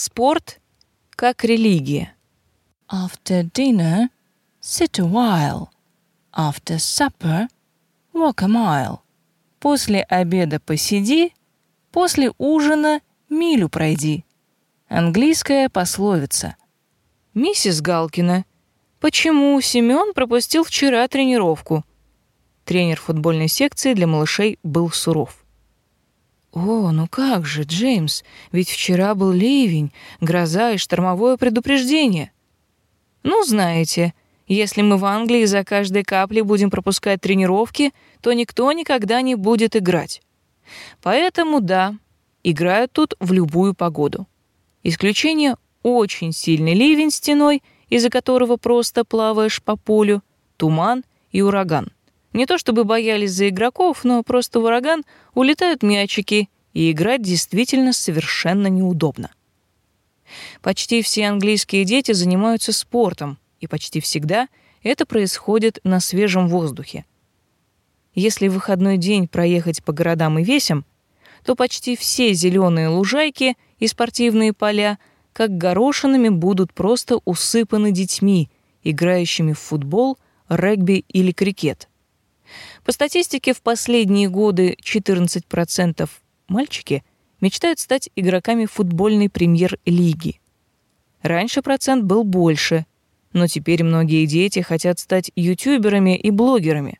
Спорт как религия. After dinner, sit a while. After supper, walk a mile. После обеда посиди, после ужина милю пройди. Английская пословица. Миссис Галкина, почему Семён пропустил вчера тренировку? Тренер футбольной секции для малышей был суров. «О, ну как же, Джеймс, ведь вчера был ливень, гроза и штормовое предупреждение». «Ну, знаете, если мы в Англии за каждой каплей будем пропускать тренировки, то никто никогда не будет играть. Поэтому да, играют тут в любую погоду. Исключение — очень сильный ливень стеной, из-за которого просто плаваешь по полю, туман и ураган. Не то чтобы боялись за игроков, но просто в ураган улетают мячики, и играть действительно совершенно неудобно. Почти все английские дети занимаются спортом, и почти всегда это происходит на свежем воздухе. Если в выходной день проехать по городам и весям, то почти все зеленые лужайки и спортивные поля как горошинами будут просто усыпаны детьми, играющими в футбол, регби или крикет. По статистике, в последние годы 14% мальчики мечтают стать игроками футбольной премьер-лиги. Раньше процент был больше, но теперь многие дети хотят стать ютуберами и блогерами.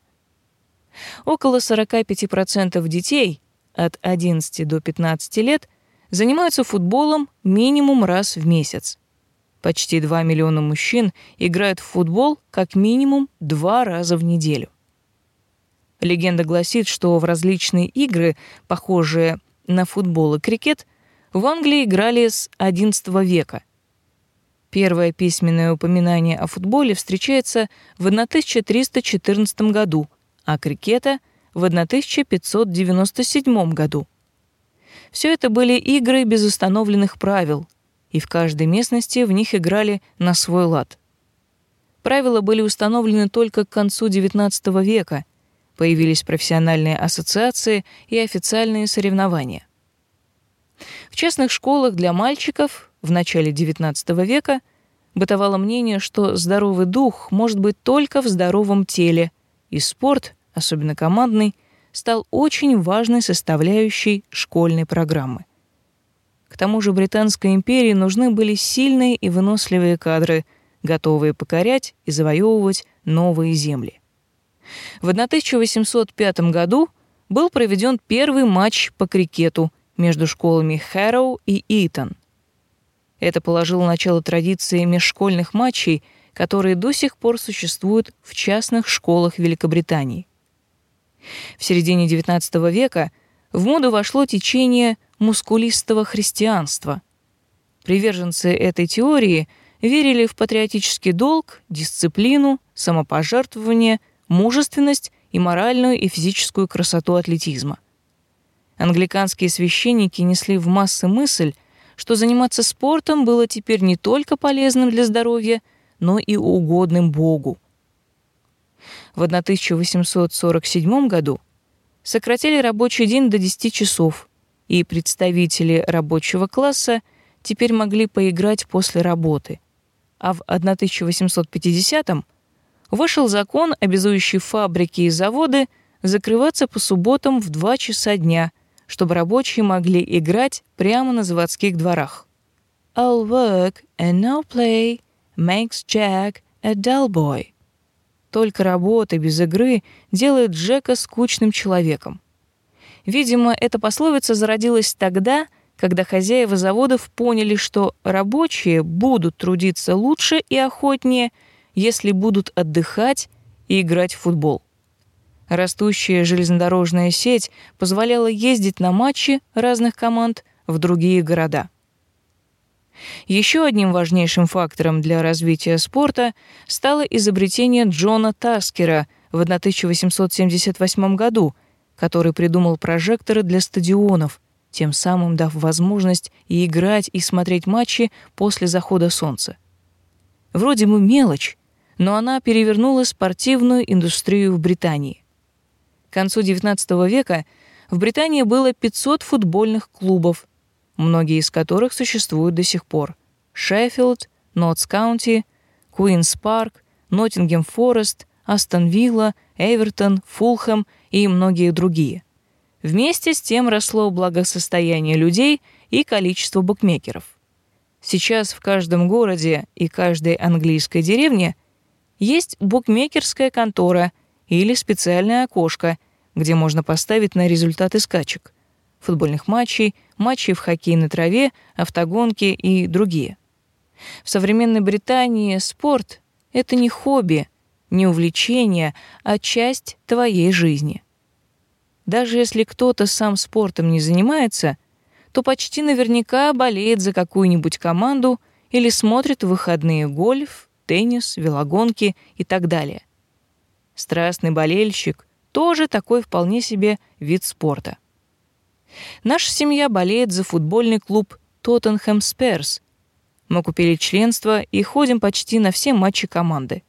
Около 45% детей от 11 до 15 лет занимаются футболом минимум раз в месяц. Почти 2 миллиона мужчин играют в футбол как минимум два раза в неделю. Легенда гласит, что в различные игры, похожие на футбол и крикет, в Англии играли с XI века. Первое письменное упоминание о футболе встречается в 1314 году, а крикета — в 1597 году. Все это были игры без установленных правил, и в каждой местности в них играли на свой лад. Правила были установлены только к концу XIX века, появились профессиональные ассоциации и официальные соревнования. В частных школах для мальчиков в начале XIX века бытовало мнение, что здоровый дух может быть только в здоровом теле, и спорт, особенно командный, стал очень важной составляющей школьной программы. К тому же Британской империи нужны были сильные и выносливые кадры, готовые покорять и завоевывать новые земли. В 1805 году был проведен первый матч по крикету между школами Хэроу и Итон. Это положило начало традиции межшкольных матчей, которые до сих пор существуют в частных школах Великобритании. В середине XIX века в моду вошло течение мускулистого христианства. Приверженцы этой теории верили в патриотический долг, дисциплину, самопожертвование, мужественность и моральную и физическую красоту атлетизма. Англиканские священники несли в массы мысль, что заниматься спортом было теперь не только полезным для здоровья, но и угодным Богу. В 1847 году сократили рабочий день до 10 часов, и представители рабочего класса теперь могли поиграть после работы. А в 1850-м вышел закон, обязующий фабрики и заводы закрываться по субботам в 2 часа дня – чтобы рабочие могли играть прямо на заводских дворах. All work and no play makes Jack a dull boy. Только работа без игры делает Джека скучным человеком. Видимо, эта пословица зародилась тогда, когда хозяева заводов поняли, что рабочие будут трудиться лучше и охотнее, если будут отдыхать и играть в футбол. Растущая железнодорожная сеть позволяла ездить на матчи разных команд в другие города. Еще одним важнейшим фактором для развития спорта стало изобретение Джона Таскера в 1878 году, который придумал прожекторы для стадионов, тем самым дав возможность и играть, и смотреть матчи после захода солнца. Вроде бы мелочь, но она перевернула спортивную индустрию в Британии. К концу XIX века в Британии было 500 футбольных клубов. многие из которых существуют до сих пор. Шеффилд, Нотс Каунти, Куинс Парк, Ноттингем Форест, Астон Вилла, Эвертон, Фулхэм и многие другие. Вместе с тем росло благосостояние людей и количество букмекеров. Сейчас в каждом городе и каждой английской деревне есть букмекерская контора или специальное окошко, где можно поставить на результаты скачек, футбольных матчей, матчей в хоккей на траве, автогонки и другие. В современной Британии спорт — это не хобби, не увлечение, а часть твоей жизни. Даже если кто-то сам спортом не занимается, то почти наверняка болеет за какую-нибудь команду или смотрит в выходные гольф, теннис, велогонки и так далее. Страстный болельщик тоже такой вполне себе вид спорта. Наша семья болеет за футбольный клуб Тоттенхэм Сперс. Мы купили членство и ходим почти на все матчи команды.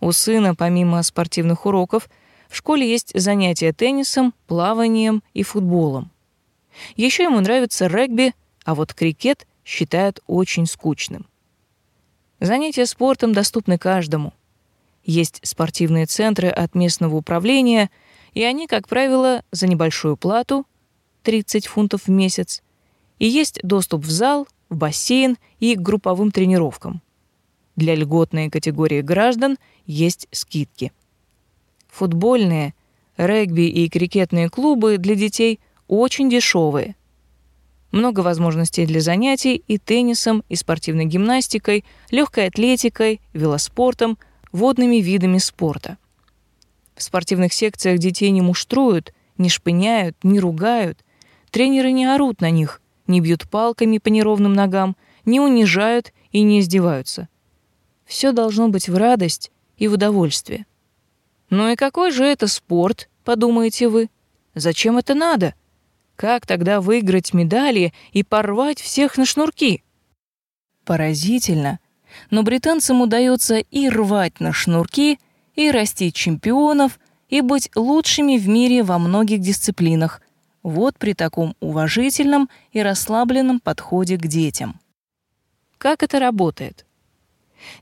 У сына, помимо спортивных уроков, в школе есть занятия теннисом, плаванием и футболом. Еще ему нравится регби, а вот крикет считают очень скучным. Занятия спортом доступны каждому. Есть спортивные центры от местного управления, и они, как правило, за небольшую плату 30 фунтов в месяц, и есть доступ в зал, в бассейн и к групповым тренировкам. Для льготной категории граждан есть скидки. Футбольные, регби и крикетные клубы для детей очень дешевые. Много возможностей для занятий и теннисом, и спортивной гимнастикой, легкой атлетикой, велоспортом, водными видами спорта. В спортивных секциях детей не муштруют, не шпыняют, не ругают. Тренеры не орут на них, не бьют палками по неровным ногам, не унижают и не издеваются. Все должно быть в радость и в удовольствие. Ну и какой же это спорт, подумаете вы? Зачем это надо? Как тогда выиграть медали и порвать всех на шнурки? Поразительно, но британцам удается и рвать на шнурки, и растить чемпионов, и быть лучшими в мире во многих дисциплинах. Вот при таком уважительном и расслабленном подходе к детям. Как это работает?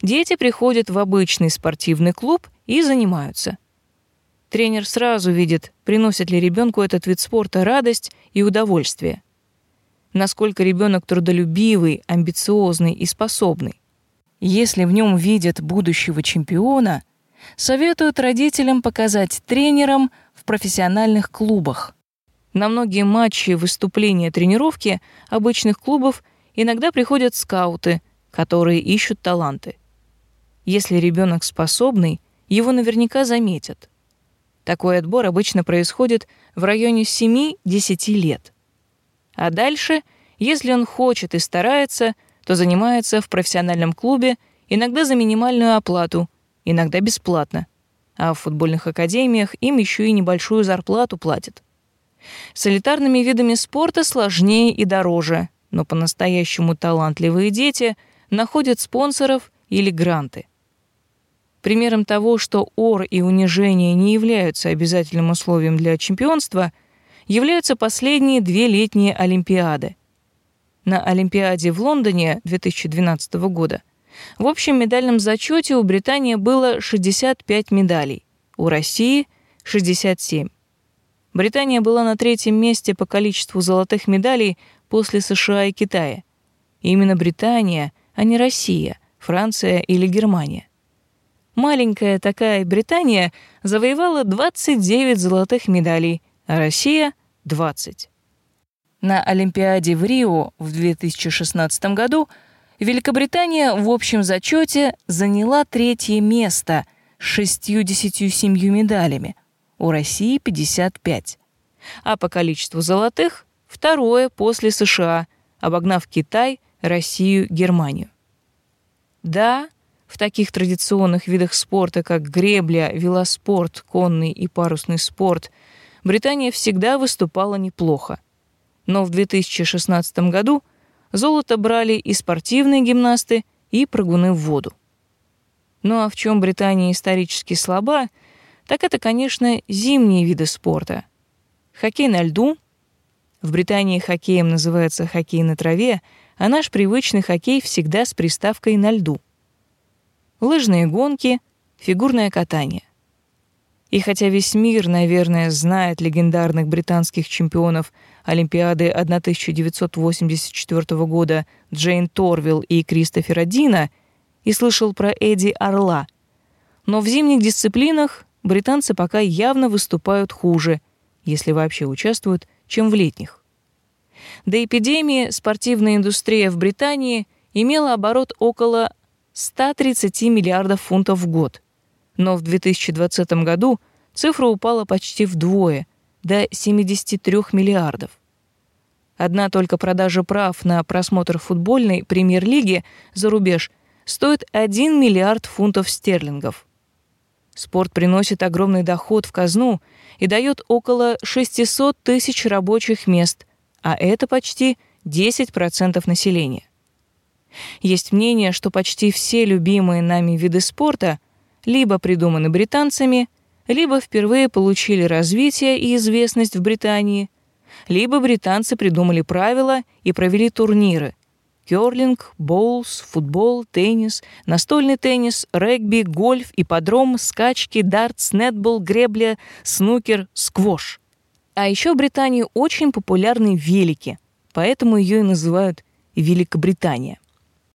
Дети приходят в обычный спортивный клуб и занимаются. Тренер сразу видит, приносит ли ребенку этот вид спорта радость и удовольствие. Насколько ребенок трудолюбивый, амбициозный и способный. Если в нем видят будущего чемпиона, советуют родителям показать тренерам в профессиональных клубах. На многие матчи, выступления, тренировки обычных клубов иногда приходят скауты – которые ищут таланты. Если ребенок способный, его наверняка заметят. Такой отбор обычно происходит в районе 7-10 лет. А дальше, если он хочет и старается, то занимается в профессиональном клубе, иногда за минимальную оплату, иногда бесплатно. А в футбольных академиях им еще и небольшую зарплату платят. С элитарными видами спорта сложнее и дороже, но по-настоящему талантливые дети — находят спонсоров или гранты. Примером того, что ор и унижение не являются обязательным условием для чемпионства, являются последние две летние Олимпиады. На Олимпиаде в Лондоне 2012 года в общем медальном зачете у Британии было 65 медалей, у России — 67. Британия была на третьем месте по количеству золотых медалей после США и Китая. И именно Британия — а не Россия, Франция или Германия. Маленькая такая Британия завоевала 29 золотых медалей, а Россия — 20. На Олимпиаде в Рио в 2016 году Великобритания в общем зачете заняла третье место с 67 медалями, у России 55, а по количеству золотых — второе после США, обогнав Китай Россию, Германию. Да, в таких традиционных видах спорта, как гребля, велоспорт, конный и парусный спорт, Британия всегда выступала неплохо. Но в 2016 году золото брали и спортивные гимнасты, и прыгуны в воду. Ну а в чем Британия исторически слаба, так это, конечно, зимние виды спорта. Хоккей на льду, В Британии хоккеем называется хоккей на траве, а наш привычный хоккей всегда с приставкой на льду. Лыжные гонки, фигурное катание. И хотя весь мир, наверное, знает легендарных британских чемпионов Олимпиады 1984 года Джейн Торвилл и Кристофера Дина и слышал про Эдди Орла, но в зимних дисциплинах британцы пока явно выступают хуже, если вообще участвуют, чем в летних. До эпидемии спортивная индустрия в Британии имела оборот около 130 миллиардов фунтов в год. Но в 2020 году цифра упала почти вдвое, до 73 миллиардов. Одна только продажа прав на просмотр футбольной премьер-лиги за рубеж стоит 1 миллиард фунтов стерлингов. Спорт приносит огромный доход в казну и дает около 600 тысяч рабочих мест, а это почти 10% населения. Есть мнение, что почти все любимые нами виды спорта либо придуманы британцами, либо впервые получили развитие и известность в Британии, либо британцы придумали правила и провели турниры, Кёрлинг, боулс, футбол, теннис, настольный теннис, регби, гольф, ипподром, скачки, дартс, нетбол, гребля, снукер, сквош. А еще в Британии очень популярны велики, поэтому ее и называют Великобритания.